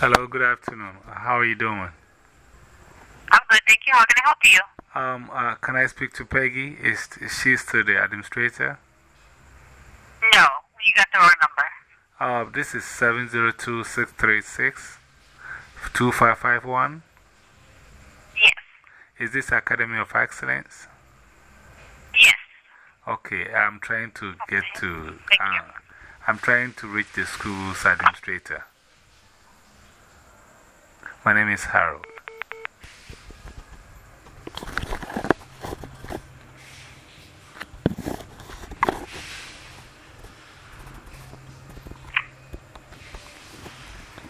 Hello, good afternoon. How are you doing? I'm good, thank you. How can I help you? Um, uh, can I speak to Peggy? Is, is she still the administrator? No, you got the wrong number. Uh, this is 702 636 2551. Yes. Is this Academy of Excellence? Yes. Okay, I'm trying to get to. Thank uh, you. I'm trying to reach the school's administrator. My name is Harold.